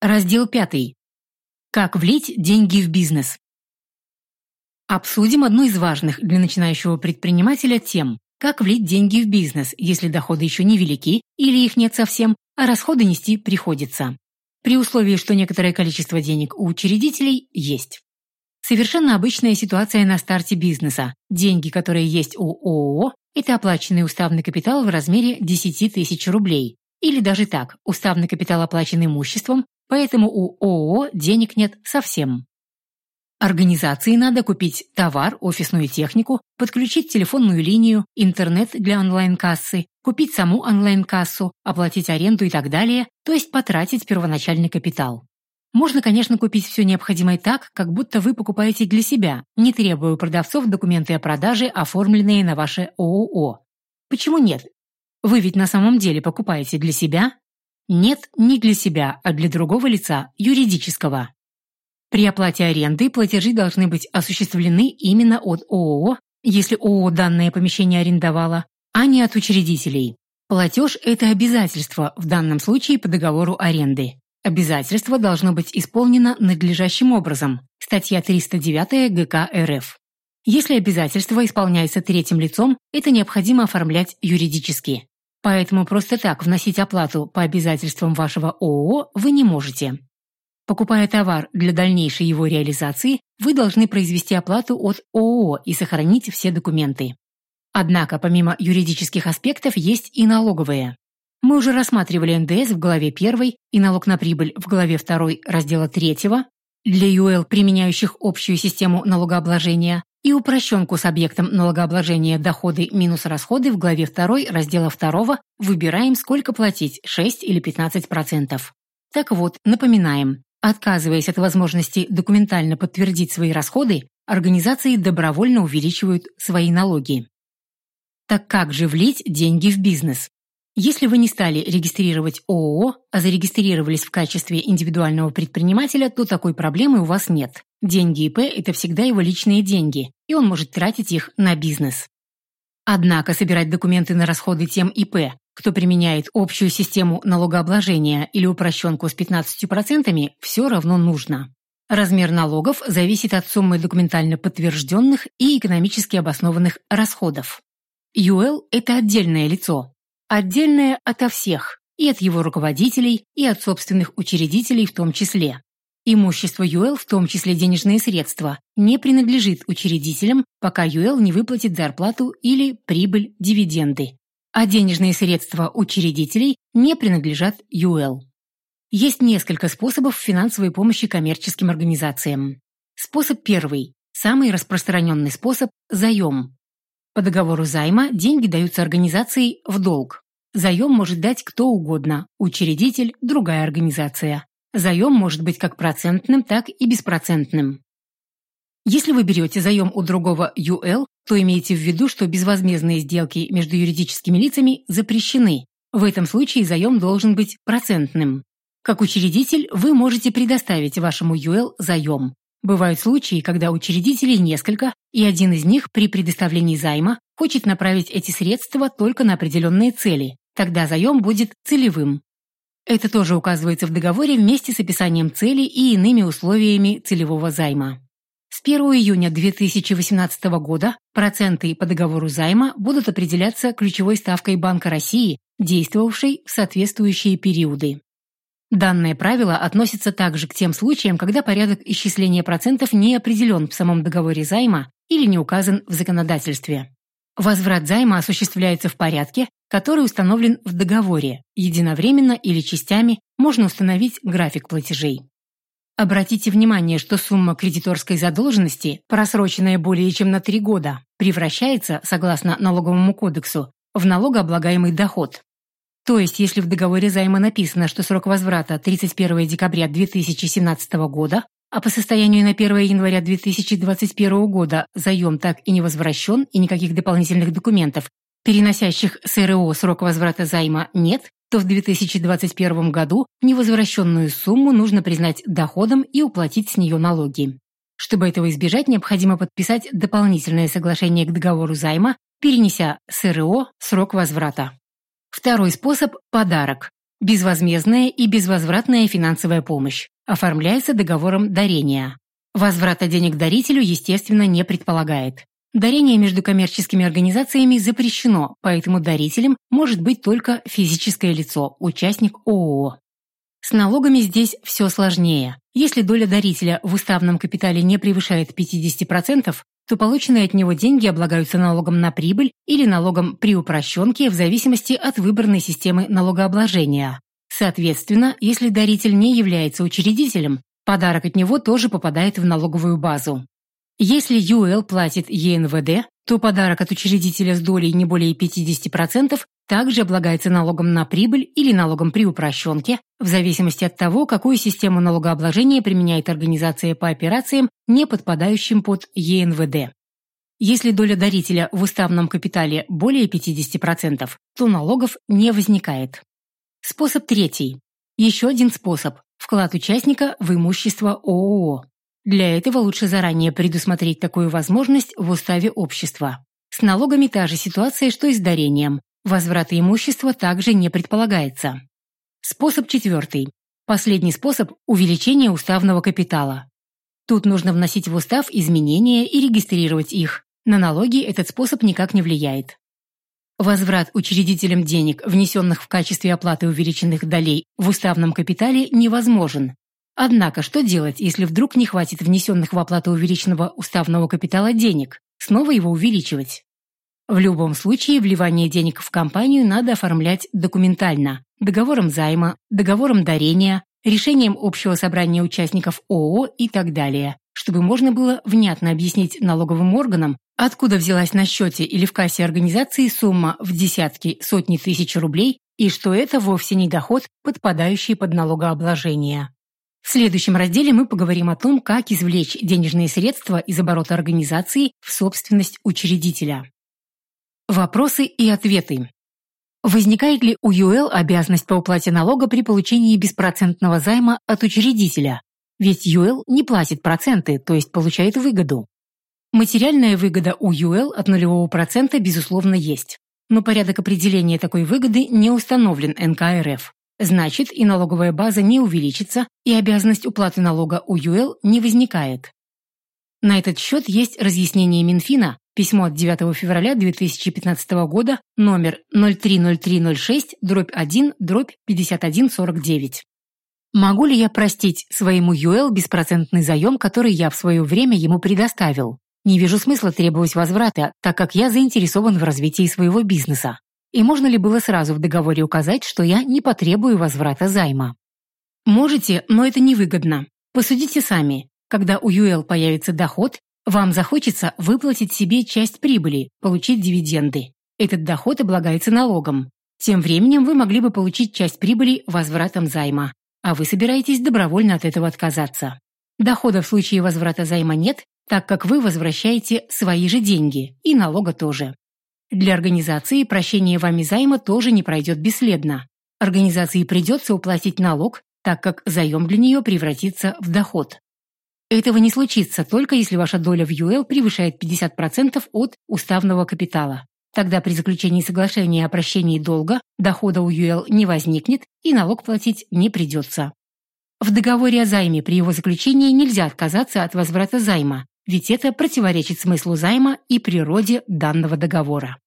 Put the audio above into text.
Раздел 5. Как влить деньги в бизнес. Обсудим одну из важных для начинающего предпринимателя тем, как влить деньги в бизнес, если доходы еще не велики или их нет совсем, а расходы нести приходится. При условии, что некоторое количество денег у учредителей есть. Совершенно обычная ситуация на старте бизнеса. Деньги, которые есть у ООО, это оплаченный уставный капитал в размере 10 тысяч рублей. Или даже так, уставный капитал оплачен имуществом, поэтому у ООО денег нет совсем. Организации надо купить товар, офисную технику, подключить телефонную линию, интернет для онлайн-кассы, купить саму онлайн-кассу, оплатить аренду и так далее, то есть потратить первоначальный капитал. Можно, конечно, купить все необходимое так, как будто вы покупаете для себя, не требуя у продавцов документы о продаже, оформленные на ваше ООО. Почему нет? Вы ведь на самом деле покупаете для себя, нет, не для себя, а для другого лица, юридического. При оплате аренды платежи должны быть осуществлены именно от ООО, если ООО данное помещение арендовало, а не от учредителей. Платеж – это обязательство, в данном случае по договору аренды. Обязательство должно быть исполнено надлежащим образом. Статья 309 ГК РФ. Если обязательство исполняется третьим лицом, это необходимо оформлять юридически. Поэтому просто так вносить оплату по обязательствам вашего ООО вы не можете. Покупая товар для дальнейшей его реализации, вы должны произвести оплату от ООО и сохранить все документы. Однако, помимо юридических аспектов, есть и налоговые. Мы уже рассматривали НДС в главе 1 и налог на прибыль в главе 2 раздела 3 для ЮЛ, применяющих общую систему налогообложения, и упрощенку с объектом налогообложения доходы минус расходы в главе 2 раздела 2 выбираем, сколько платить, 6 или 15%. Так вот, напоминаем, отказываясь от возможности документально подтвердить свои расходы, организации добровольно увеличивают свои налоги. Так как же влить деньги в бизнес? Если вы не стали регистрировать ООО, а зарегистрировались в качестве индивидуального предпринимателя, то такой проблемы у вас нет. Деньги ИП – это всегда его личные деньги, и он может тратить их на бизнес. Однако собирать документы на расходы тем ИП, кто применяет общую систему налогообложения или упрощенку с 15%, все равно нужно. Размер налогов зависит от суммы документально подтвержденных и экономически обоснованных расходов. ЮЛ – это отдельное лицо, Отдельное ото всех, и от его руководителей, и от собственных учредителей в том числе. Имущество ЮЭЛ, в том числе денежные средства, не принадлежит учредителям, пока ЮЭЛ не выплатит зарплату или прибыль, дивиденды. А денежные средства учредителей не принадлежат ЮЭЛ. Есть несколько способов финансовой помощи коммерческим организациям. Способ первый. Самый распространенный способ – заем. По договору займа деньги даются организации в долг. Заем может дать кто угодно, учредитель – другая организация. Заем может быть как процентным, так и беспроцентным. Если вы берете заем у другого UL, то имейте в виду, что безвозмездные сделки между юридическими лицами запрещены. В этом случае заем должен быть процентным. Как учредитель вы можете предоставить вашему UL заем. Бывают случаи, когда учредителей несколько, и один из них при предоставлении займа хочет направить эти средства только на определенные цели. Тогда заем будет целевым. Это тоже указывается в договоре вместе с описанием цели и иными условиями целевого займа. С 1 июня 2018 года проценты по договору займа будут определяться ключевой ставкой Банка России, действовавшей в соответствующие периоды. Данное правило относится также к тем случаям, когда порядок исчисления процентов не определен в самом договоре займа или не указан в законодательстве. Возврат займа осуществляется в порядке, который установлен в договоре. Единовременно или частями можно установить график платежей. Обратите внимание, что сумма кредиторской задолженности, просроченная более чем на три года, превращается, согласно налоговому кодексу, в налогооблагаемый доход. То есть, если в договоре займа написано, что срок возврата 31 декабря 2017 года, а по состоянию на 1 января 2021 года заем так и не возвращен и никаких дополнительных документов, переносящих с РО срок возврата займа, нет, то в 2021 году невозвращенную сумму нужно признать доходом и уплатить с нее налоги. Чтобы этого избежать, необходимо подписать дополнительное соглашение к договору займа, перенеся с РО срок возврата. Второй способ – подарок. Безвозмездная и безвозвратная финансовая помощь. Оформляется договором дарения. Возврата денег дарителю, естественно, не предполагает. Дарение между коммерческими организациями запрещено, поэтому дарителем может быть только физическое лицо, участник ООО. С налогами здесь все сложнее. Если доля дарителя в уставном капитале не превышает 50%, то полученные от него деньги облагаются налогом на прибыль или налогом при упрощенке в зависимости от выбранной системы налогообложения. Соответственно, если даритель не является учредителем, подарок от него тоже попадает в налоговую базу. Если ЮЛ платит ЕНВД, то подарок от учредителя с долей не более 50% также облагается налогом на прибыль или налогом при упрощенке, в зависимости от того, какую систему налогообложения применяет организация по операциям, не подпадающим под ЕНВД. Если доля дарителя в уставном капитале более 50%, то налогов не возникает. Способ третий. Еще один способ – вклад участника в имущество ООО. Для этого лучше заранее предусмотреть такую возможность в уставе общества. С налогами та же ситуация, что и с дарением. Возврата имущества также не предполагается. Способ четвертый. Последний способ – увеличение уставного капитала. Тут нужно вносить в устав изменения и регистрировать их. На налоги этот способ никак не влияет. Возврат учредителям денег, внесенных в качестве оплаты увеличенных долей в уставном капитале, невозможен, Однако, что делать, если вдруг не хватит внесенных в оплату увеличенного уставного капитала денег? Снова его увеличивать? В любом случае, вливание денег в компанию надо оформлять документально, договором займа, договором дарения, решением общего собрания участников ООО и так далее, чтобы можно было внятно объяснить налоговым органам, откуда взялась на счете или в кассе организации сумма в десятки, сотни тысяч рублей и что это вовсе не доход, подпадающий под налогообложение. В следующем разделе мы поговорим о том, как извлечь денежные средства из оборота организации в собственность учредителя. Вопросы и ответы. Возникает ли у ЮЭЛ обязанность по уплате налога при получении беспроцентного займа от учредителя? Ведь ЮЭЛ не платит проценты, то есть получает выгоду. Материальная выгода у ЮЭЛ от нулевого процента, безусловно, есть. Но порядок определения такой выгоды не установлен НК РФ. Значит, и налоговая база не увеличится, и обязанность уплаты налога у ЮЭЛ не возникает. На этот счет есть разъяснение Минфина, письмо от 9 февраля 2015 года, номер 030306, дробь 1, дробь 5149. Могу ли я простить своему ЮЭЛ беспроцентный заем, который я в свое время ему предоставил? Не вижу смысла требовать возврата, так как я заинтересован в развитии своего бизнеса. И можно ли было сразу в договоре указать, что я не потребую возврата займа? Можете, но это невыгодно. Посудите сами. Когда у ЮЭЛ появится доход, вам захочется выплатить себе часть прибыли, получить дивиденды. Этот доход облагается налогом. Тем временем вы могли бы получить часть прибыли возвратом займа, а вы собираетесь добровольно от этого отказаться. Дохода в случае возврата займа нет, так как вы возвращаете свои же деньги, и налога тоже. Для организации прощение вами займа тоже не пройдет бесследно. Организации придется уплатить налог, так как заем для нее превратится в доход. Этого не случится, только если ваша доля в ЮЭЛ превышает 50% от уставного капитала. Тогда при заключении соглашения о прощении долга дохода у ЮЭЛ не возникнет и налог платить не придется. В договоре о займе при его заключении нельзя отказаться от возврата займа, ведь это противоречит смыслу займа и природе данного договора.